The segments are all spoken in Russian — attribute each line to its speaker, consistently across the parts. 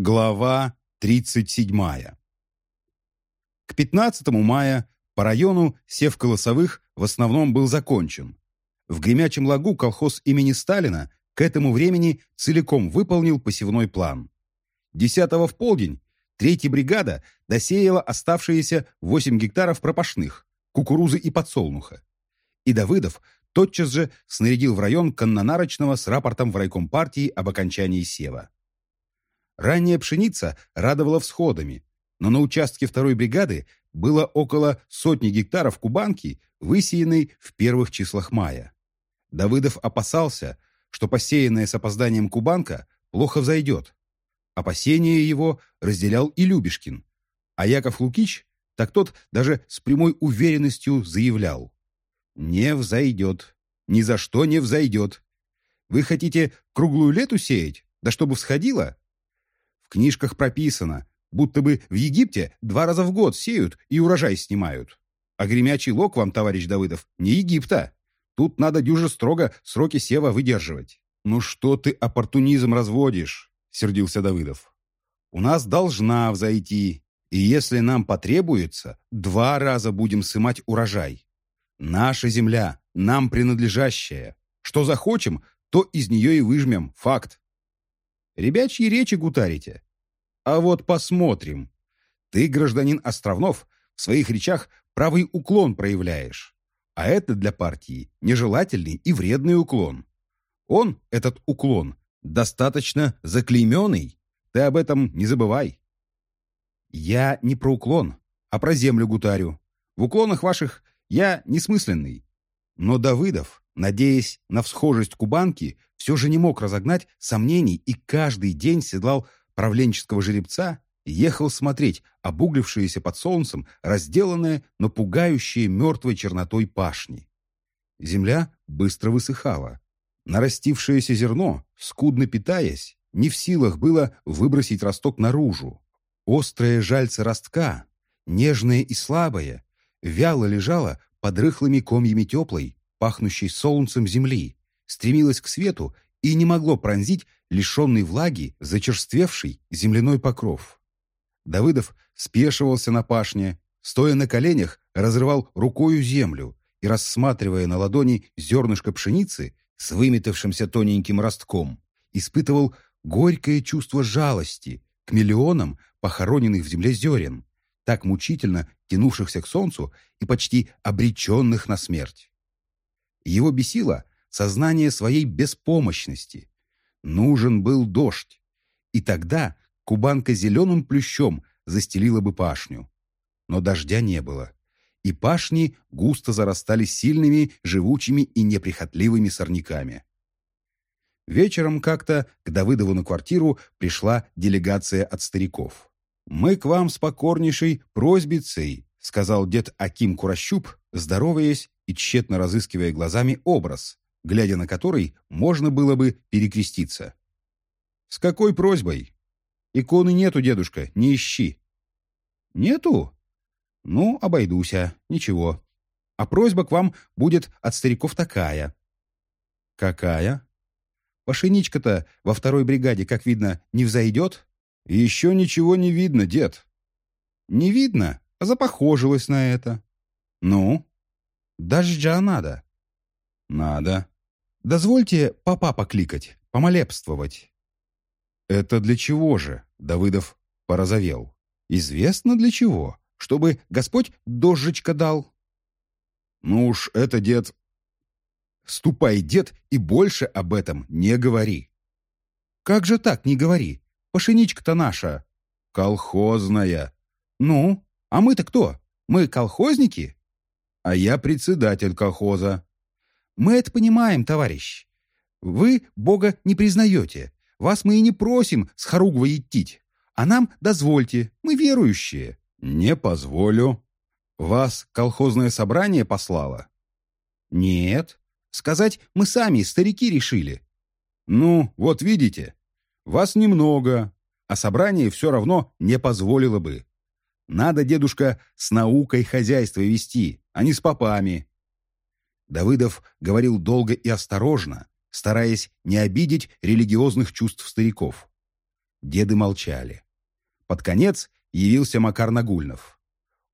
Speaker 1: Глава 37. К 15 мая по району сев колосовых в основном был закончен. В Гремячем лагу колхоз имени Сталина к этому времени целиком выполнил посевной план. 10 в полдень третья бригада досеяла оставшиеся 8 гектаров пропашных, кукурузы и подсолнуха. И Давыдов тотчас же снарядил в район коннонарочного с рапортом в райком партии об окончании сева. Ранняя пшеница радовала всходами, но на участке второй бригады было около сотни гектаров кубанки, высеянной в первых числах мая. Давыдов опасался, что посеянная с опозданием кубанка плохо взойдет. Опасения его разделял и Любешкин, а Яков Лукич, так тот даже с прямой уверенностью заявлял. «Не взойдет, ни за что не взойдет. Вы хотите круглую лету сеять, да чтобы всходило? Книжках прописано, будто бы в Египте два раза в год сеют и урожай снимают. А гремячий лог вам, товарищ Давыдов, не Египта. Тут надо дюже строго сроки сева выдерживать. «Ну что ты оппортунизм разводишь?» — сердился Давыдов. «У нас должна взойти, и если нам потребуется, два раза будем сымать урожай. Наша земля, нам принадлежащая. Что захочем, то из нее и выжмем, факт. Ребячьи речи гутарите. А вот посмотрим. Ты, гражданин Островнов, в своих речах правый уклон проявляешь. А это для партии нежелательный и вредный уклон. Он, этот уклон, достаточно заклейменный. Ты об этом не забывай. Я не про уклон, а про землю гутарю. В уклонах ваших я несмысленный. Но Давыдов надеясь на всхожесть кубанки, все же не мог разогнать сомнений и каждый день седлал правленческого жеребца ехал смотреть обуглившиеся под солнцем, разделанные, но пугающие мертвой чернотой пашни. Земля быстро высыхала. Нарастившееся зерно, скудно питаясь, не в силах было выбросить росток наружу. Острое жальце ростка, нежное и слабое, вяло лежало под рыхлыми комьями теплой, пахнущей солнцем земли, стремилось к свету и не могло пронзить лишенный влаги, зачерствевший земляной покров. Давыдов спешивался на пашне, стоя на коленях, разрывал рукою землю и, рассматривая на ладони зернышко пшеницы с выметавшимся тоненьким ростком, испытывал горькое чувство жалости к миллионам похороненных в земле зерен, так мучительно тянувшихся к солнцу и почти обреченных на смерть. Его бесило сознание своей беспомощности. Нужен был дождь. И тогда кубанка зеленым плющом застелила бы пашню. Но дождя не было. И пашни густо зарастали сильными, живучими и неприхотливыми сорняками. Вечером как-то к Давыдову на квартиру пришла делегация от стариков. «Мы к вам с покорнейшей просьбицей», сказал дед Аким Курощуп, здороваясь и тщетно разыскивая глазами образ, глядя на который можно было бы перекреститься. «С какой просьбой?» «Иконы нету, дедушка, не ищи». «Нету? Ну, обойдуся, ничего. А просьба к вам будет от стариков такая». «Какая?» «Пашеничка-то во второй бригаде, как видно, не взойдет?» «Еще ничего не видно, дед». «Не видно, а запохожилась на это». «Ну?» Дождя надо. Надо. Дозвольте папа покликать, помолебствовать. Это для чего же? Давыдов порозовел. Известно для чего. Чтобы Господь дождичка дал. Ну уж это, дед... Ступай, дед, и больше об этом не говори. Как же так не говори? Пашеничка-то наша. Колхозная. Ну, а мы-то кто? Мы колхозники? а я председатель колхоза. Мы это понимаем, товарищ. Вы Бога не признаете. Вас мы и не просим с хоругва идти. А нам дозвольте, мы верующие. Не позволю. Вас колхозное собрание послало? Нет. Сказать, мы сами, старики, решили. Ну, вот видите, вас немного, а собрание все равно не позволило бы. Надо, дедушка, с наукой хозяйство вести, а не с попами. Давыдов говорил долго и осторожно, стараясь не обидеть религиозных чувств стариков. Деды молчали. Под конец явился Макар Нагульнов.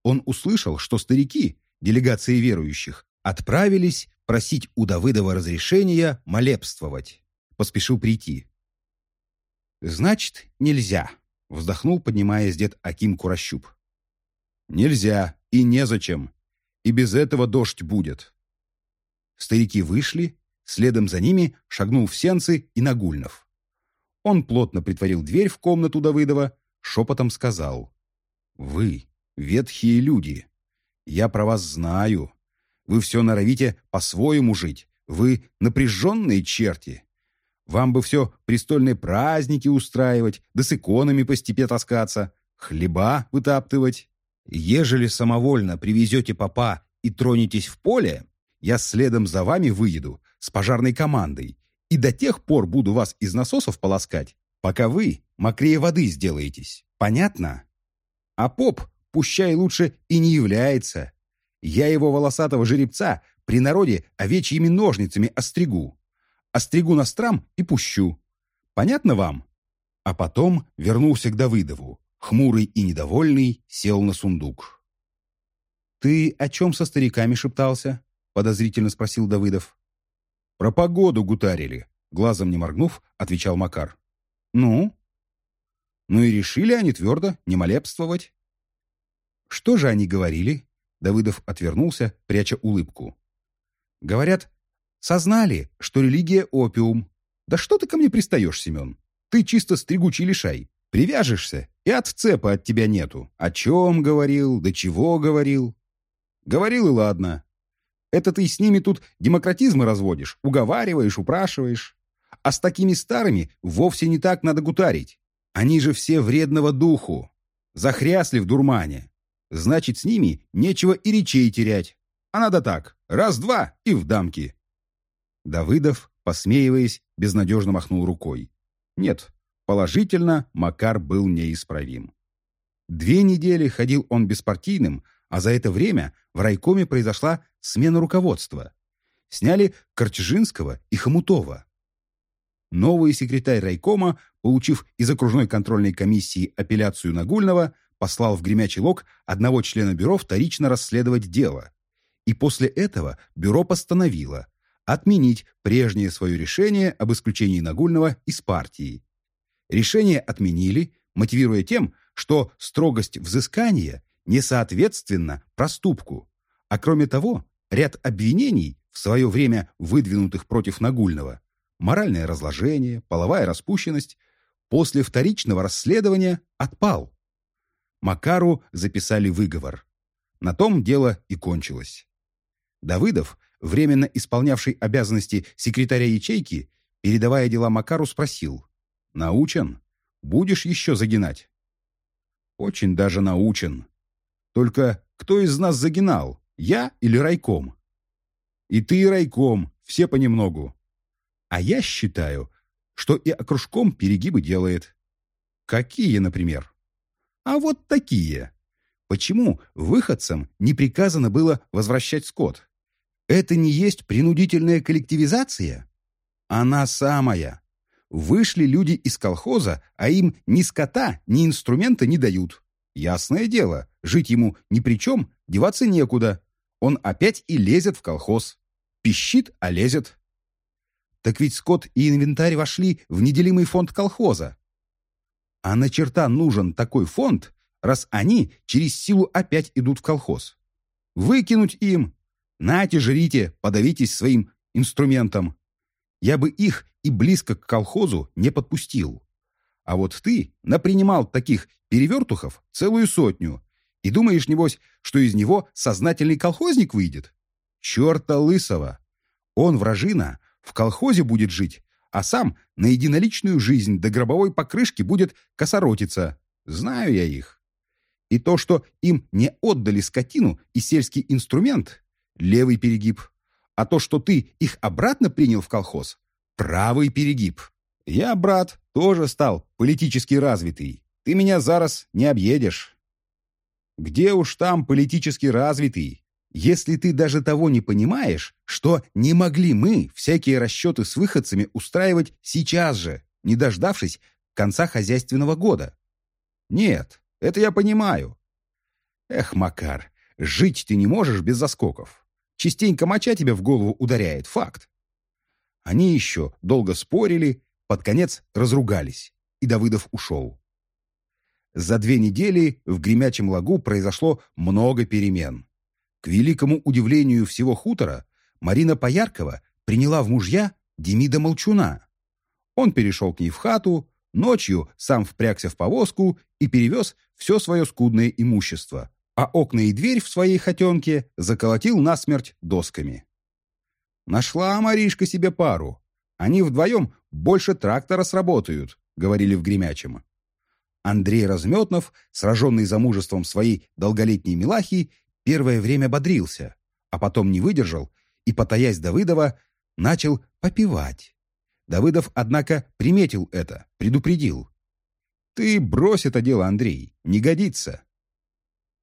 Speaker 1: Он услышал, что старики, делегации верующих, отправились просить у Давыдова разрешения молебствовать. Поспешил прийти. «Значит, нельзя», — вздохнул, поднимаясь дед Аким Курощуп. «Нельзя и незачем. И без этого дождь будет». Старики вышли, следом за ними шагнул в сенцы и Нагульнов. Он плотно притворил дверь в комнату Давыдова, шепотом сказал. «Вы, ветхие люди, я про вас знаю. Вы все норовите по-своему жить. Вы напряженные черти. Вам бы все престольные праздники устраивать, да с иконами по степе таскаться, хлеба вытаптывать. Ежели самовольно привезете попа и тронетесь в поле, я следом за вами выеду с пожарной командой и до тех пор буду вас из насосов полоскать, пока вы мокрее воды сделаетесь. Понятно? А поп, пущай лучше и не является. Я его волосатого жеребца при народе овечьими ножницами остригу. Остригу на страм и пущу. Понятно вам? А потом вернулся к Давыдову. Хмурый и недовольный сел на сундук. «Ты о чем со стариками шептался?» — подозрительно спросил Давыдов. «Про погоду гутарили», — глазом не моргнув, отвечал Макар. «Ну?» «Ну и решили они твердо не молебствовать». «Что же они говорили?» Давыдов отвернулся, пряча улыбку. «Говорят, сознали, что религия — опиум. Да что ты ко мне пристаешь, Семен? Ты чисто стригучий лишай. Привяжешься, и от цепа от тебя нету. О чем говорил, до чего говорил. Говорил и ладно. Это ты с ними тут демократизмы разводишь, уговариваешь, упрашиваешь. А с такими старыми вовсе не так надо гутарить. Они же все вредного духу. Захрясли в дурмане. Значит, с ними нечего и речей терять. А надо так, раз-два и в дамки. Давыдов, посмеиваясь, безнадежно махнул рукой. Нет, Положительно, Макар был неисправим. Две недели ходил он беспартийным, а за это время в райкоме произошла смена руководства. Сняли Корчжинского и Хомутова. Новый секретарь райкома, получив из окружной контрольной комиссии апелляцию Нагульного, послал в Гремячий Лог одного члена бюро вторично расследовать дело. И после этого бюро постановило отменить прежнее свое решение об исключении Нагульного из партии Решение отменили, мотивируя тем, что строгость взыскания не соответственна проступку. А кроме того, ряд обвинений, в свое время выдвинутых против Нагульного, моральное разложение, половая распущенность, после вторичного расследования отпал. Макару записали выговор. На том дело и кончилось. Давыдов, временно исполнявший обязанности секретаря ячейки, передавая дела Макару, спросил, Научен? Будешь еще загинать? Очень даже научен. Только кто из нас загинал, я или райком? И ты, и райком, все понемногу. А я считаю, что и окружком перегибы делает. Какие, например? А вот такие. Почему выходцам не приказано было возвращать скот? Это не есть принудительная коллективизация? Она самая. Вышли люди из колхоза, а им ни скота, ни инструмента не дают. Ясное дело, жить ему ни при чем, деваться некуда. Он опять и лезет в колхоз. Пищит, а лезет. Так ведь скот и инвентарь вошли в неделимый фонд колхоза. А на черта нужен такой фонд, раз они через силу опять идут в колхоз. Выкинуть им. Нате, жрите, подавитесь своим инструментом. Я бы их и близко к колхозу не подпустил. А вот ты напринимал таких перевертухов целую сотню и думаешь, небось, что из него сознательный колхозник выйдет? Черта лысого! Он, вражина, в колхозе будет жить, а сам на единоличную жизнь до гробовой покрышки будет косоротиться. Знаю я их. И то, что им не отдали скотину и сельский инструмент — левый перегиб. А то, что ты их обратно принял в колхоз, правый перегиб. Я, брат, тоже стал политически развитый. Ты меня зараз не объедешь. Где уж там политически развитый, если ты даже того не понимаешь, что не могли мы всякие расчеты с выходцами устраивать сейчас же, не дождавшись конца хозяйственного года. Нет, это я понимаю. Эх, Макар, жить ты не можешь без заскоков. Частенько моча тебе в голову ударяет, факт. Они еще долго спорили, под конец разругались, и Давыдов ушел. За две недели в Гремячем лагу произошло много перемен. К великому удивлению всего хутора, Марина Пояркова приняла в мужья Демида Молчуна. Он перешел к ней в хату, ночью сам впрягся в повозку и перевез все свое скудное имущество, а окна и дверь в своей хотенке заколотил насмерть досками. «Нашла Маришка себе пару. Они вдвоем больше трактора сработают», — говорили в Гремячем. Андрей Разметнов, сраженный замужеством своей долголетней Милахи, первое время бодрился, а потом не выдержал и, потаясь Давыдова, начал попивать. Давыдов, однако, приметил это, предупредил. «Ты брось это дело, Андрей, не годится».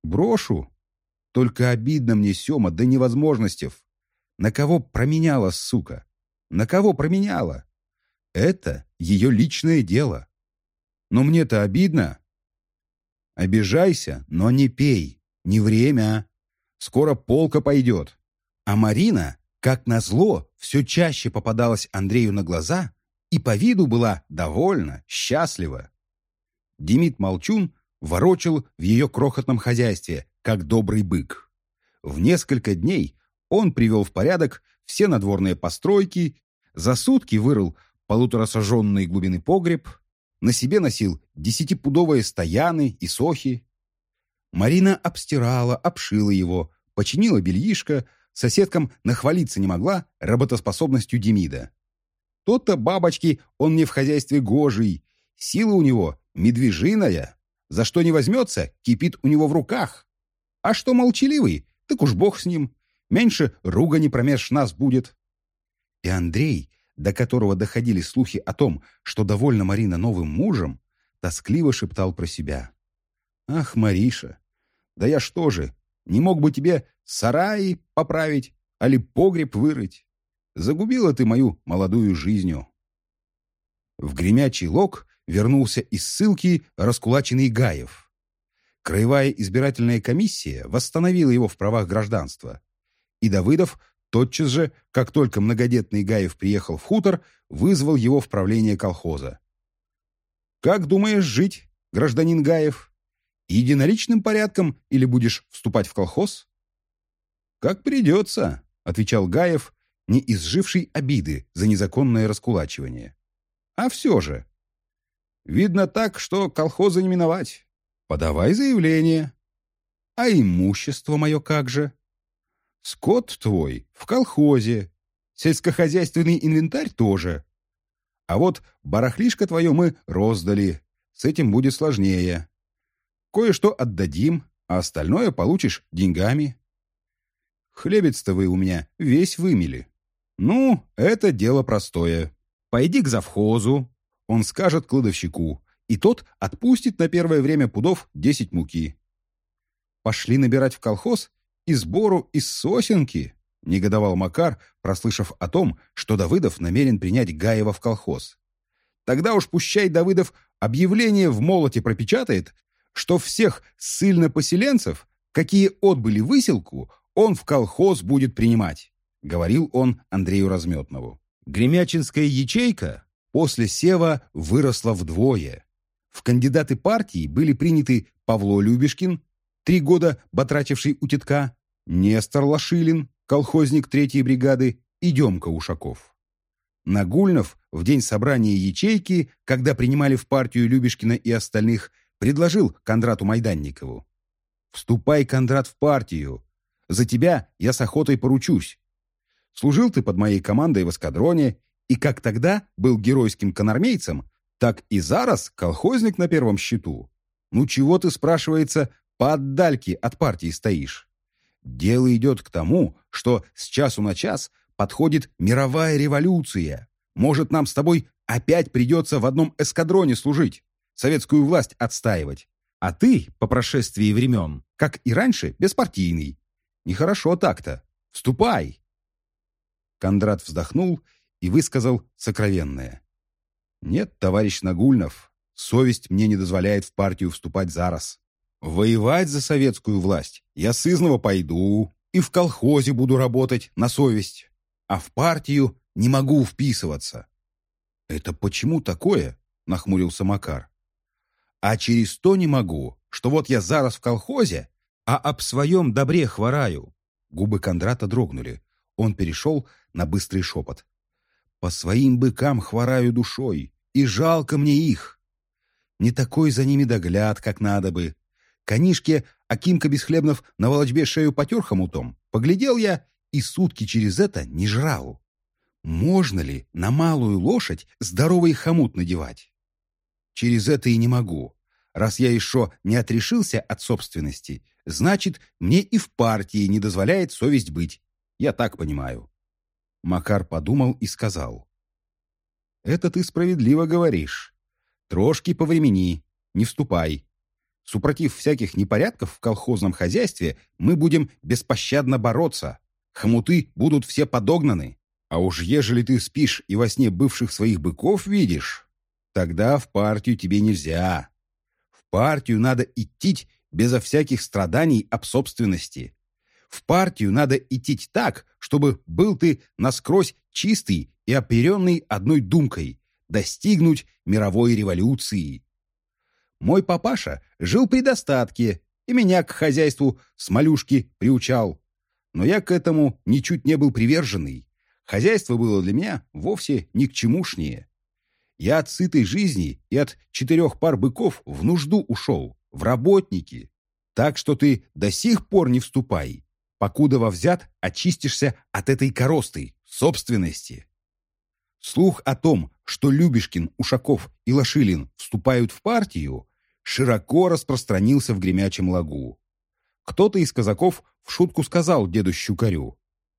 Speaker 1: «Брошу? Только обидно мне, Сема, до невозможностей. На кого променяла, сука? На кого променяла? Это ее личное дело. Но мне-то обидно. Обижайся, но не пей. Не время. Скоро полка пойдет. А Марина, как назло, все чаще попадалась Андрею на глаза и по виду была довольна, счастлива. Демид Молчун ворочал в ее крохотном хозяйстве, как добрый бык. В несколько дней он привел в порядок все надворные постройки, за сутки вырыл полуторасожженный глубины погреб, на себе носил десятипудовые стояны и сохи. Марина обстирала, обшила его, починила бельишко, соседкам нахвалиться не могла работоспособностью Демида. Тот-то бабочки он мне в хозяйстве гожий, сила у него медвежиная, за что не возьмется, кипит у него в руках. А что молчаливый, так уж бог с ним, меньше ругани промеж нас будет. И Андрей, до которого доходили слухи о том, что довольна Марина новым мужем, тоскливо шептал про себя. «Ах, Мариша, да я что же, не мог бы тебе сараи поправить, али погреб вырыть? Загубила ты мою молодую жизнью». В гремячий лог вернулся из ссылки раскулаченный Гаев. Краевая избирательная комиссия восстановила его в правах гражданства и Давыдов тотчас же, как только многодетный Гаев приехал в хутор, вызвал его в правление колхоза. «Как думаешь жить, гражданин Гаев? Единоличным порядком или будешь вступать в колхоз?» «Как придется», — отвечал Гаев, не изживший обиды за незаконное раскулачивание. «А все же. Видно так, что колхоза не миновать. Подавай заявление. А имущество мое как же?» Скот твой в колхозе, сельскохозяйственный инвентарь тоже. А вот барахлишко твое мы роздали, с этим будет сложнее. Кое-что отдадим, а остальное получишь деньгами. Хлебец-то вы у меня весь вымели. Ну, это дело простое. Пойди к завхозу, он скажет кладовщику, и тот отпустит на первое время пудов десять муки. Пошли набирать в колхоз и сбору из сосенки, негодовал Макар, прослышав о том, что Давыдов намерен принять Гаева в колхоз. Тогда уж пущай Давыдов объявление в молоте пропечатает, что всех ссыльно-поселенцев, какие отбыли выселку, он в колхоз будет принимать, говорил он Андрею Разметнову. Гремячинская ячейка после сева выросла вдвое. В кандидаты партии были приняты Павло Любешкин, три года батрачивший у тетка, Нестор Лошилин, колхозник третьей бригады и Демка Ушаков. Нагульнов в день собрания ячейки, когда принимали в партию Любешкина и остальных, предложил Кондрату Майданникову. «Вступай, Кондрат, в партию. За тебя я с охотой поручусь. Служил ты под моей командой в эскадроне, и как тогда был геройским конармейцем, так и зараз колхозник на первом счету. Ну чего ты, спрашивается, по отдальке от партии стоишь. Дело идет к тому, что с часу на час подходит мировая революция. Может, нам с тобой опять придется в одном эскадроне служить, советскую власть отстаивать. А ты, по прошествии времен, как и раньше, беспартийный. Нехорошо так-то. Вступай!» Кондрат вздохнул и высказал сокровенное. «Нет, товарищ Нагульнов, совесть мне не дозволяет в партию вступать зараз. Воевать за советскую власть я сызново пойду и в колхозе буду работать на совесть, а в партию не могу вписываться. «Это почему такое?» — нахмурился Макар. «А через то не могу, что вот я зараз в колхозе, а об своем добре хвораю». Губы Кондрата дрогнули. Он перешел на быстрый шепот. «По своим быкам хвораю душой, и жалко мне их. Не такой за ними догляд, как надо бы. Конишке Акимка Бесхлебнов на волочбе шею потер хомутом. Поглядел я, и сутки через это не жрал. Можно ли на малую лошадь здоровый хомут надевать? Через это и не могу. Раз я еще не отрешился от собственности, значит, мне и в партии не дозволяет совесть быть. Я так понимаю. Макар подумал и сказал. «Это ты справедливо говоришь. Трошки повремени, не вступай. Супротив всяких непорядков в колхозном хозяйстве мы будем беспощадно бороться. Хомуты будут все подогнаны. А уж ежели ты спишь и во сне бывших своих быков видишь, тогда в партию тебе нельзя. В партию надо идти безо всяких страданий об собственности. В партию надо идти так, чтобы был ты насквозь чистый и оперенный одной думкой – достигнуть мировой революции. Мой папаша жил при достатке и меня к хозяйству с малюшки приучал. Но я к этому ничуть не был приверженный. Хозяйство было для меня вовсе ни к чемушнее. Я от сытой жизни и от четырех пар быков в нужду ушел, в работники. Так что ты до сих пор не вступай, покуда во взят очистишься от этой коросты, собственности. Слух о том, что Любешкин, Ушаков и Лошилин вступают в партию, широко распространился в гремячем лагу. Кто-то из казаков в шутку сказал деду Щукарю.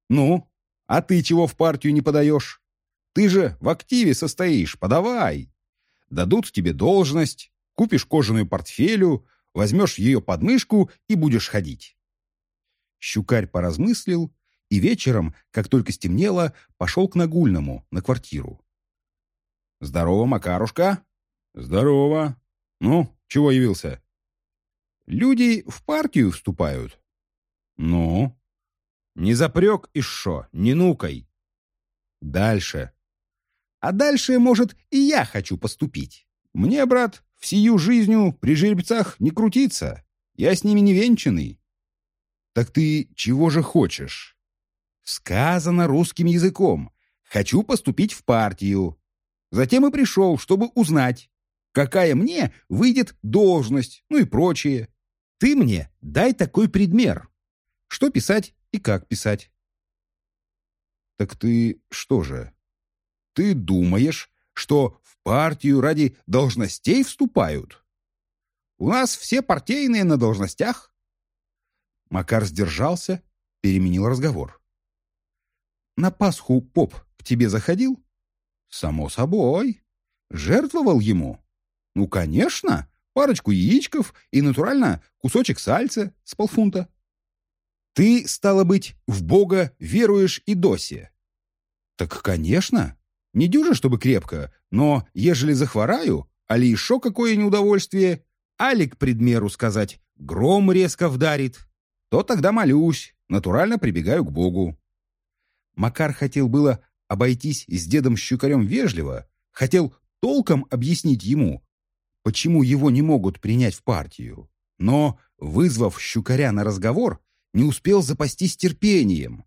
Speaker 1: «Ну, а ты чего в партию не подаешь? Ты же в активе состоишь, подавай. Дадут тебе должность, купишь кожаную портфелю, возьмешь ее под мышку и будешь ходить. Щукарь поразмыслил и вечером, как только стемнело, пошел к Нагульному на квартиру. «Здорово, Макарушка!» «Здорово! Ну, чего явился?» «Люди в партию вступают». «Ну?» Не запрек и шо, не нукай. Дальше. А дальше, может, и я хочу поступить. Мне, брат, в сию жизнью при жеребцах не крутиться. Я с ними не венчанный. Так ты чего же хочешь? Сказано русским языком. Хочу поступить в партию. Затем и пришел, чтобы узнать, какая мне выйдет должность, ну и прочее. Ты мне дай такой предмер. Что писать и как писать. Так ты что же? Ты думаешь, что в партию ради должностей вступают? У нас все партийные на должностях. Макар сдержался, переменил разговор. На Пасху поп к тебе заходил? Само собой. Жертвовал ему? Ну, конечно. Парочку яичков и, натурально, кусочек сальца с полфунта. Ты, стало быть, в Бога веруешь и досе. Так, конечно. Не дюже, чтобы крепко, но ежели захвораю, али еще какое неудовольствие, али, к предмеру сказать, гром резко вдарит, то тогда молюсь, натурально прибегаю к Богу. Макар хотел было обойтись с дедом Щукарем вежливо, хотел толком объяснить ему, почему его не могут принять в партию. Но, вызвав Щукаря на разговор, не успел запастись терпением,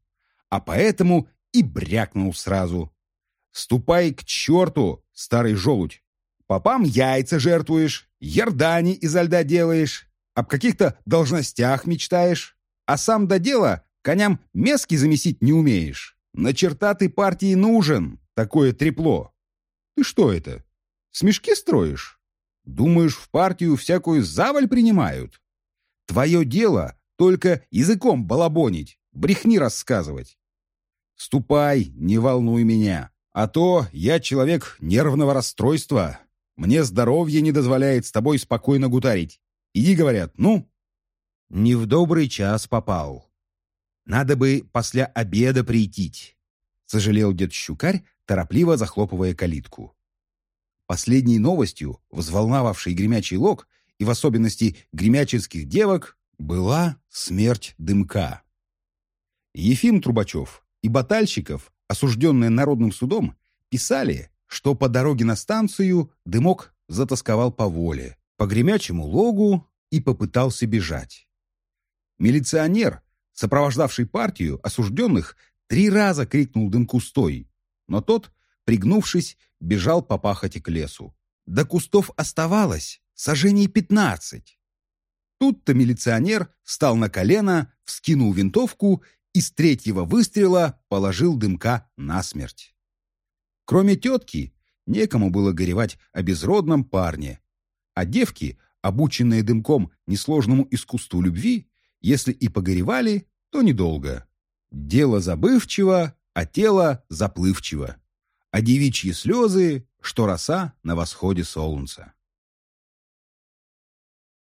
Speaker 1: а поэтому и брякнул сразу. «Ступай к черту, старый желудь! Попам яйца жертвуешь, ярдани изо льда делаешь, об каких-то должностях мечтаешь, а сам до дела коням мески замесить не умеешь. На черта ты партии нужен, такое трепло. Ты что это, смешки строишь? Думаешь, в партию всякую заваль принимают? Твое дело только языком балабонить, брехни рассказывать. Ступай, не волнуй меня. А то я человек нервного расстройства. Мне здоровье не дозволяет с тобой спокойно гутарить. Иди, говорят, ну? Не в добрый час попал. Надо бы после обеда прийти, сожалел дед Щукарь, торопливо захлопывая калитку. Последней новостью, взволновавшей гремячий лог, и в особенности гремячинских девок, была смерть дымка. Ефим Трубачев и Батальщиков, осужденные народным судом, писали, что по дороге на станцию дымок затасковал по воле, по гремячему логу и попытался бежать. Милиционер, сопровождавший партию осужденных, три раза крикнул дымку «Стой!», но тот, пригнувшись, бежал по пахоте к лесу. До кустов оставалось сажений пятнадцать. Тут-то милиционер встал на колено, вскинул винтовку и с третьего выстрела положил дымка насмерть. Кроме тетки, некому было горевать о безродном парне, а девки, обученные дымком несложному искусству любви, если и погоревали, то недолго. Дело забывчиво, а тело заплывчиво. А девичьи слезы, что роса на восходе солнца.